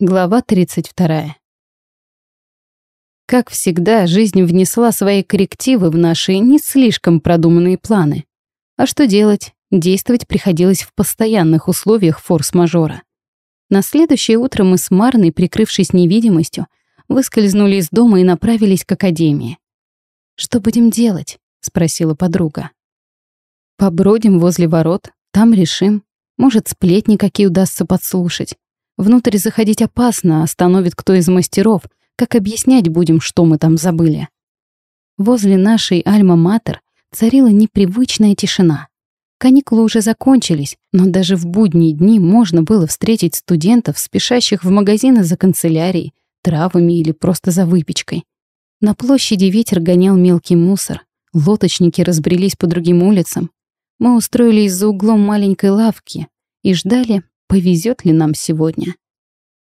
Глава 32. Как всегда, жизнь внесла свои коррективы в наши не слишком продуманные планы. А что делать? Действовать приходилось в постоянных условиях форс-мажора. На следующее утро мы с Марной, прикрывшись невидимостью, выскользнули из дома и направились к академии. «Что будем делать?» — спросила подруга. «Побродим возле ворот, там решим. Может, сплетни какие удастся подслушать. Внутрь заходить опасно, остановит кто из мастеров. Как объяснять будем, что мы там забыли? Возле нашей Альма-Матер царила непривычная тишина. Каникулы уже закончились, но даже в будние дни можно было встретить студентов, спешащих в магазины за канцелярией, травами или просто за выпечкой. На площади ветер гонял мелкий мусор, лоточники разбрелись по другим улицам. Мы устроились за углом маленькой лавки и ждали, повезет ли нам сегодня.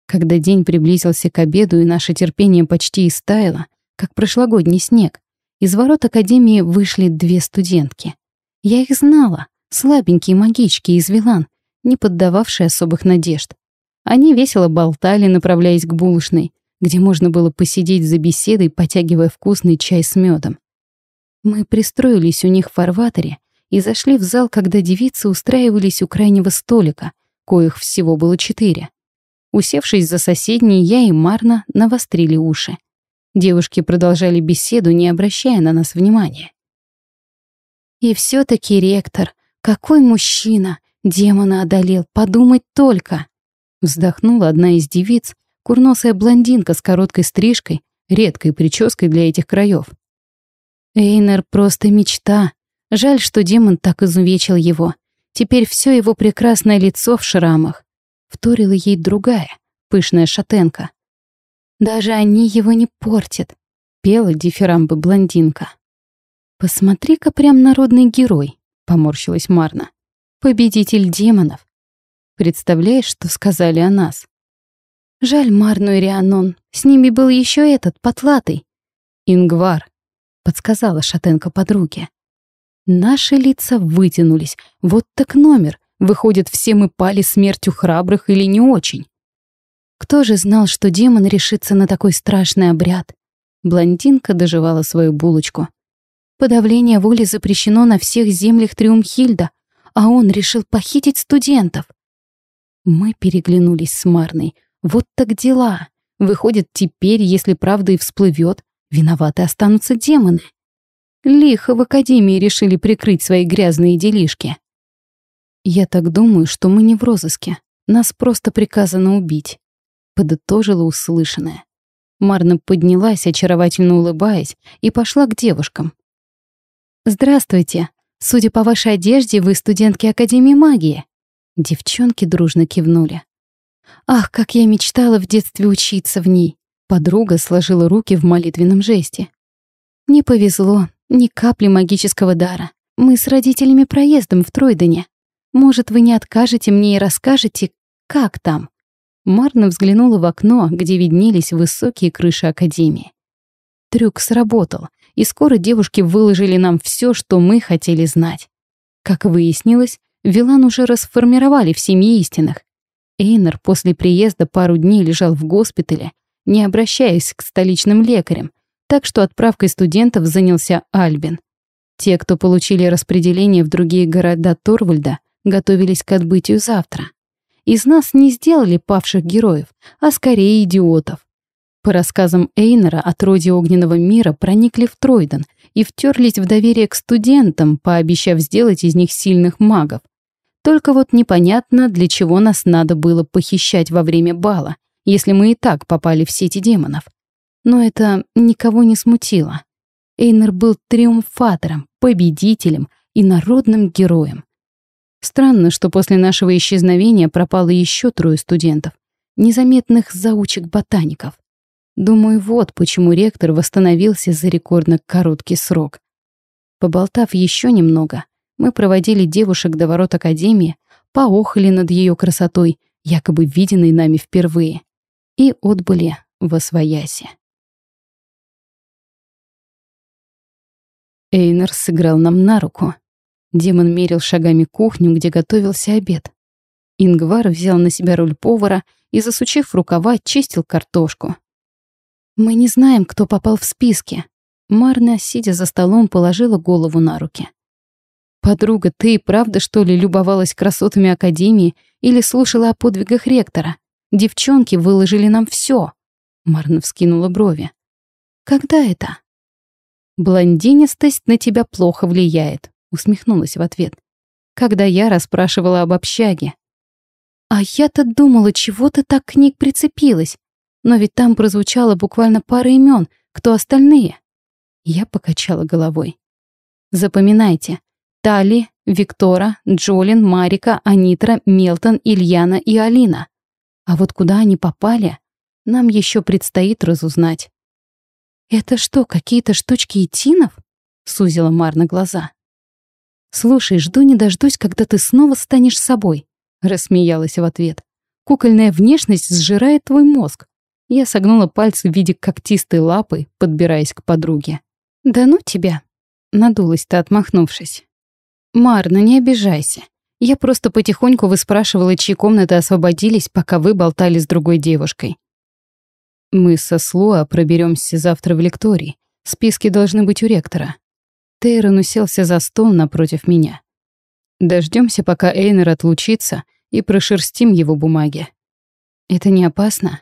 Когда день приблизился к обеду и наше терпение почти истаяло, как прошлогодний снег, из ворот Академии вышли две студентки. Я их знала, слабенькие магички из Вилан, не поддававшие особых надежд. Они весело болтали, направляясь к булочной, где можно было посидеть за беседой, потягивая вкусный чай с медом. Мы пристроились у них в фарватере и зашли в зал, когда девицы устраивались у крайнего столика — коих всего было четыре. Усевшись за соседней, я и Марна навострили уши. Девушки продолжали беседу, не обращая на нас внимания. И все таки ректор, какой мужчина, демона одолел, подумать только. Вздохнула одна из девиц, курносая блондинка с короткой стрижкой, редкой прической для этих краев. Эйнер просто мечта. Жаль, что демон так изувечил его. Теперь все его прекрасное лицо в шрамах. Вторила ей другая, пышная шатенка. Даже они его не портят, пела дифирамбы блондинка. «Посмотри-ка прям народный герой», — поморщилась Марна. «Победитель демонов». Представляешь, что сказали о нас? Жаль Марну и Рианон, с ними был еще этот, потлатый. «Ингвар», — подсказала шатенка подруге. Наши лица вытянулись. Вот так номер. Выходит, все мы пали смертью храбрых или не очень. Кто же знал, что демон решится на такой страшный обряд? Блондинка доживала свою булочку. Подавление воли запрещено на всех землях Триумхильда, а он решил похитить студентов. Мы переглянулись с Марной. Вот так дела. Выходит, теперь, если правда и всплывет, виноваты останутся демоны. Лихо в академии решили прикрыть свои грязные делишки. Я так думаю, что мы не в розыске. Нас просто приказано убить. Подытожила услышанное. Марна поднялась, очаровательно улыбаясь, и пошла к девушкам. «Здравствуйте. Судя по вашей одежде, вы студентки Академии магии». Девчонки дружно кивнули. «Ах, как я мечтала в детстве учиться в ней!» Подруга сложила руки в молитвенном жесте. «Не повезло, ни капли магического дара. Мы с родителями проездом в Тройдене. Может, вы не откажете мне и расскажете, как там?» Марна взглянула в окно, где виднелись высокие крыши Академии. Трюк сработал, и скоро девушки выложили нам все, что мы хотели знать. Как выяснилось, Вилан уже расформировали в семье истинных. Эйнер после приезда пару дней лежал в госпитале, не обращаясь к столичным лекарям, так что отправкой студентов занялся Альбин. Те, кто получили распределение в другие города Торвальда, готовились к отбытию завтра. Из нас не сделали павших героев, а скорее идиотов. По рассказам Эйнера, отродье огненного мира проникли в Тройден и втерлись в доверие к студентам, пообещав сделать из них сильных магов. Только вот непонятно, для чего нас надо было похищать во время бала, если мы и так попали в сети демонов. Но это никого не смутило. Эйнер был триумфатором, победителем и народным героем. Странно, что после нашего исчезновения пропало еще трое студентов, незаметных заучек-ботаников. Думаю, вот почему ректор восстановился за рекордно короткий срок. Поболтав еще немного, мы проводили девушек до ворот Академии, поохали над ее красотой, якобы виденной нами впервые, и отбыли во свояси. Эйнер сыграл нам на руку. Демон мерил шагами кухню, где готовился обед. Ингвар взял на себя роль повара и, засучив рукава, чистил картошку. «Мы не знаем, кто попал в списки». Марна, сидя за столом, положила голову на руки. «Подруга, ты и правда, что ли, любовалась красотами Академии или слушала о подвигах ректора? Девчонки выложили нам все. Марна вскинула брови. «Когда это?» «Блондинистость на тебя плохо влияет», — усмехнулась в ответ. «Когда я расспрашивала об общаге». «А я-то думала, чего ты так к ней прицепилась? Но ведь там прозвучало буквально пара имен. Кто остальные?» Я покачала головой. «Запоминайте. Тали, Виктора, Джолин, Марика, Анитра, Мелтон, Ильяна и Алина. А вот куда они попали, нам еще предстоит разузнать. «Это что, какие-то штучки этинов?» — сузила Марна глаза. «Слушай, жду не дождусь, когда ты снова станешь собой», — рассмеялась в ответ. «Кукольная внешность сжирает твой мозг». Я согнула пальцы в виде когтистой лапы, подбираясь к подруге. «Да ну тебя!» — надулась-то, отмахнувшись. «Марна, не обижайся. Я просто потихоньку выспрашивала, чьи комнаты освободились, пока вы болтали с другой девушкой. Мы со Слуа проберемся завтра в лекторий. Списки должны быть у ректора. Тейрон уселся за стол напротив меня. Дождемся, пока Эйнер отлучится, и прошерстим его бумаги. Это не опасно?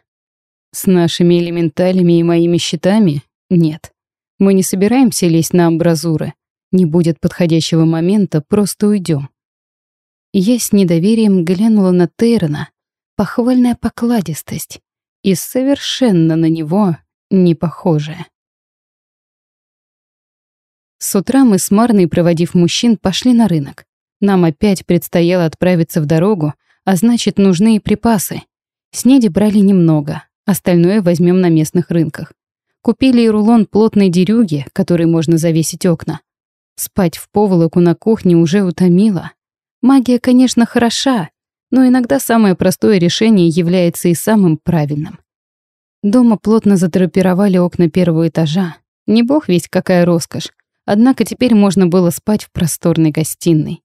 С нашими элементалями и моими щитами? Нет. Мы не собираемся лезть на амбразуры. Не будет подходящего момента, просто уйдем. Я с недоверием глянула на Тейрона. Похвальная покладистость и совершенно на него не похожая. С утра мы с Марной, проводив мужчин, пошли на рынок. Нам опять предстояло отправиться в дорогу, а значит, нужны и припасы. Снеди брали немного, остальное возьмем на местных рынках. Купили и рулон плотной дерюги, который можно завесить окна. Спать в поволоку на кухне уже утомило. Магия, конечно, хороша, но иногда самое простое решение является и самым правильным. Дома плотно задрапировали окна первого этажа. Не бог весть какая роскошь, однако теперь можно было спать в просторной гостиной.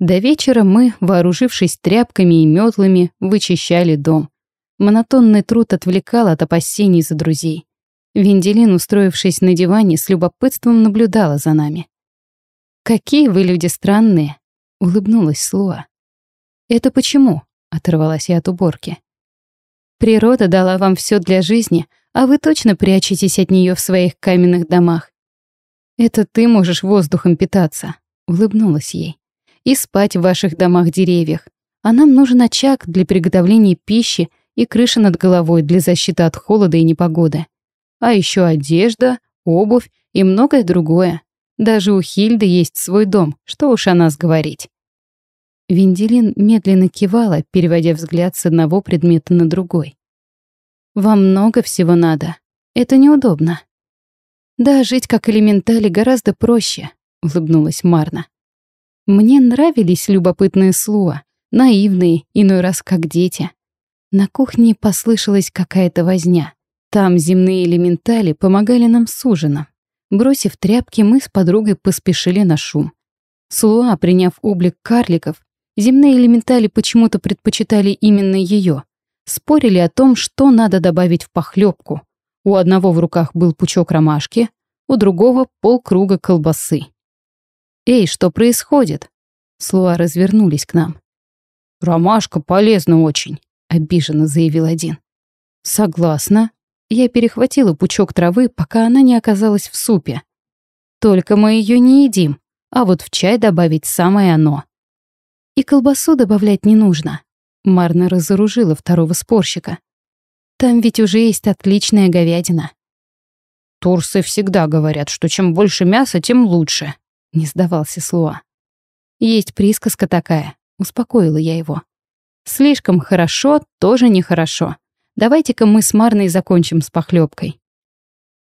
До вечера мы, вооружившись тряпками и метлами, вычищали дом. Монотонный труд отвлекал от опасений за друзей. Венделин, устроившись на диване, с любопытством наблюдала за нами. «Какие вы люди странные!» — улыбнулась Слуа. «Это почему?» — оторвалась я от уборки. «Природа дала вам все для жизни, а вы точно прячетесь от нее в своих каменных домах. Это ты можешь воздухом питаться», — улыбнулась ей. «И спать в ваших домах-деревьях. А нам нужен очаг для приготовления пищи и крыша над головой для защиты от холода и непогоды. А еще одежда, обувь и многое другое. Даже у Хильды есть свой дом, что уж о нас говорить. Венделин медленно кивала, переводя взгляд с одного предмета на другой. «Вам много всего надо. Это неудобно». «Да, жить как элементали гораздо проще», — улыбнулась Марна. «Мне нравились любопытные слуа, наивные, иной раз как дети. На кухне послышалась какая-то возня. Там земные элементали помогали нам с ужином. Бросив тряпки, мы с подругой поспешили на шум. Слуа, приняв облик карликов, Земные элементали почему-то предпочитали именно ее. Спорили о том, что надо добавить в похлебку. У одного в руках был пучок ромашки, у другого — полкруга колбасы. «Эй, что происходит?» Слуа развернулись к нам. «Ромашка полезна очень», — обиженно заявил один. «Согласна». Я перехватила пучок травы, пока она не оказалась в супе. «Только мы ее не едим, а вот в чай добавить самое оно». И колбасу добавлять не нужно. Марна разоружила второго спорщика. Там ведь уже есть отличная говядина. Турсы всегда говорят, что чем больше мяса, тем лучше. Не сдавался Слуа. Есть присказка такая. Успокоила я его. Слишком хорошо тоже нехорошо. Давайте-ка мы с Марной закончим с похлебкой.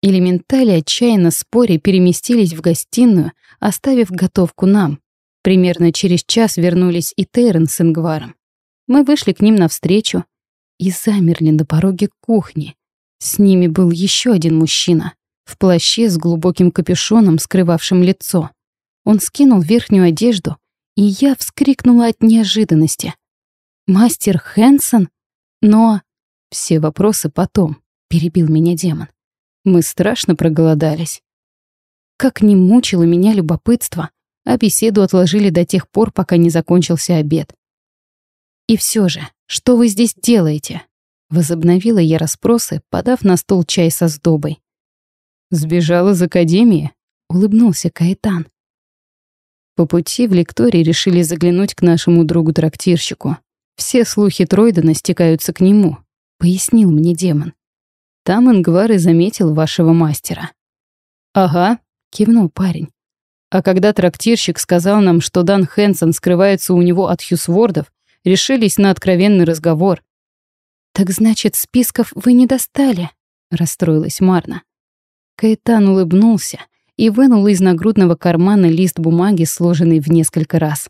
Элементали отчаянно споря переместились в гостиную, оставив готовку нам. Примерно через час вернулись и Тейрон с Ингваром. Мы вышли к ним навстречу и замерли на пороге кухни. С ними был еще один мужчина в плаще с глубоким капюшоном, скрывавшим лицо. Он скинул верхнюю одежду, и я вскрикнула от неожиданности. «Мастер Хэнсон? Но... Все вопросы потом, перебил меня демон. Мы страшно проголодались. Как не мучило меня любопытство, а беседу отложили до тех пор, пока не закончился обед. «И все же, что вы здесь делаете?» Возобновила я расспросы, подав на стол чай со сдобой. «Сбежал из академии?» — улыбнулся Каэтан. По пути в лектории решили заглянуть к нашему другу-трактирщику. Все слухи Тройдена стекаются к нему, пояснил мне демон. Там Ингвар и заметил вашего мастера. Ага, кивнул парень. А когда трактирщик сказал нам, что Дан Хэнсон скрывается у него от Хьюсвордов, решились на откровенный разговор. «Так значит, списков вы не достали?» — расстроилась Марна. Каэтан улыбнулся и вынул из нагрудного кармана лист бумаги, сложенный в несколько раз.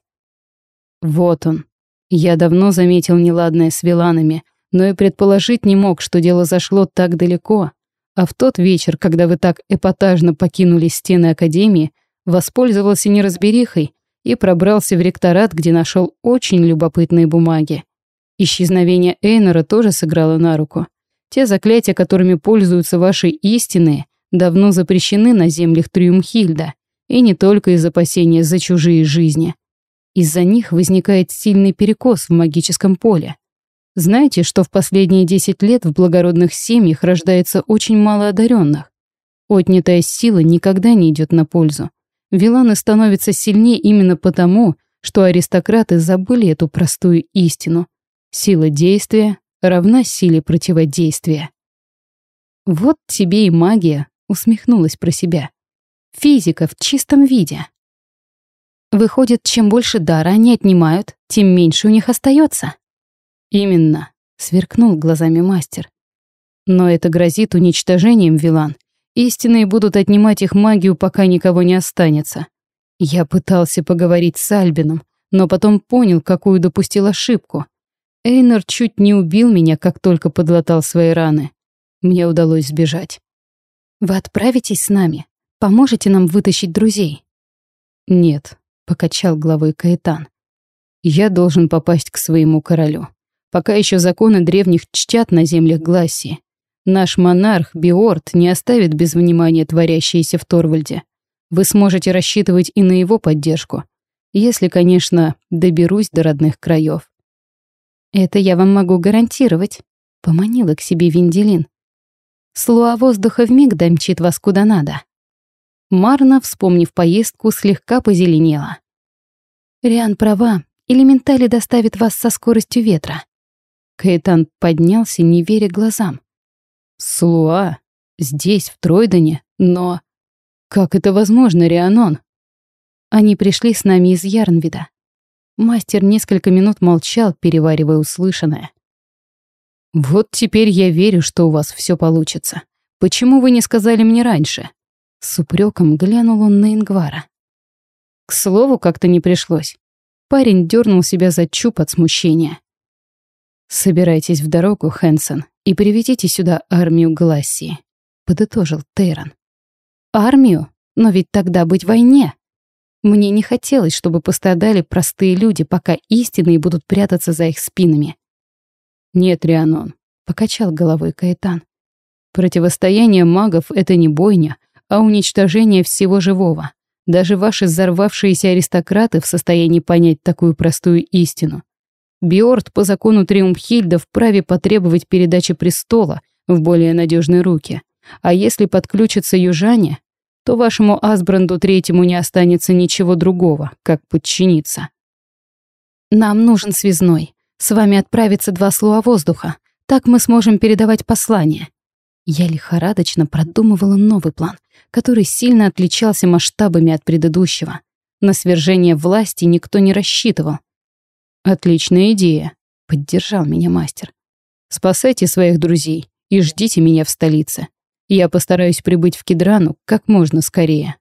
«Вот он», я давно заметил неладное с Виланами, но и предположить не мог, что дело зашло так далеко. А в тот вечер, когда вы так эпатажно покинули стены Академии, воспользовался неразберихой и пробрался в ректорат, где нашел очень любопытные бумаги. Исчезновение Эйнора тоже сыграло на руку. Те заклятия, которыми пользуются ваши истинные, давно запрещены на землях Триумхильда, и не только из опасения за чужие жизни. Из-за них возникает сильный перекос в магическом поле. Знаете, что в последние 10 лет в благородных семьях рождается очень мало одаренных? Отнятая сила никогда не идет на пользу. Виланы становятся сильнее именно потому, что аристократы забыли эту простую истину. Сила действия равна силе противодействия. «Вот тебе и магия», — усмехнулась про себя. «Физика в чистом виде». Выходит, чем больше дара они отнимают, тем меньше у них остается. Именно, сверкнул глазами мастер. Но это грозит уничтожением Вилан. Истинные будут отнимать их магию, пока никого не останется. Я пытался поговорить с Альбином, но потом понял, какую допустил ошибку. Эйнер чуть не убил меня, как только подлатал свои раны. Мне удалось сбежать. «Вы отправитесь с нами? Поможете нам вытащить друзей?» «Нет, покачал головой Каэтан. Я должен попасть к своему королю. Пока еще законы древних чтят на землях Глассии. Наш монарх Биорт не оставит без внимания творящееся в Торвальде. Вы сможете рассчитывать и на его поддержку. Если, конечно, доберусь до родных краев. Это я вам могу гарантировать, поманила к себе Венделин. Слуа воздуха вмиг домчит вас куда надо. Марна, вспомнив поездку, слегка позеленела. «Риан права, элементали доставит вас со скоростью ветра». Каэтан поднялся, не веря глазам. «Слуа? Здесь, в Тройдене? Но... Как это возможно, Рианон?» Они пришли с нами из Ярнвида. Мастер несколько минут молчал, переваривая услышанное. «Вот теперь я верю, что у вас все получится. Почему вы не сказали мне раньше?» С упреком глянул он на Ингвара. К слову, как-то не пришлось. Парень дернул себя за чуб от смущения. «Собирайтесь в дорогу, Хэнсон, и приведите сюда армию Глассии», — подытожил Тейрон. «Армию? Но ведь тогда быть войне!» Мне не хотелось, чтобы пострадали простые люди, пока истинные будут прятаться за их спинами. «Нет, Рианон», — покачал головой Каэтан. «Противостояние магов — это не бойня, а уничтожение всего живого. Даже ваши взорвавшиеся аристократы в состоянии понять такую простую истину. Биорд по закону Триумфхильда вправе потребовать передачи престола в более надежные руки. А если подключатся южане, то вашему Асбранду Третьему не останется ничего другого, как подчиниться. Нам нужен связной. С вами отправится два слоя воздуха. Так мы сможем передавать послание. Я лихорадочно продумывала новый план, который сильно отличался масштабами от предыдущего. На свержение власти никто не рассчитывал. «Отличная идея», — поддержал меня мастер. «Спасайте своих друзей и ждите меня в столице. Я постараюсь прибыть в Кедрану как можно скорее».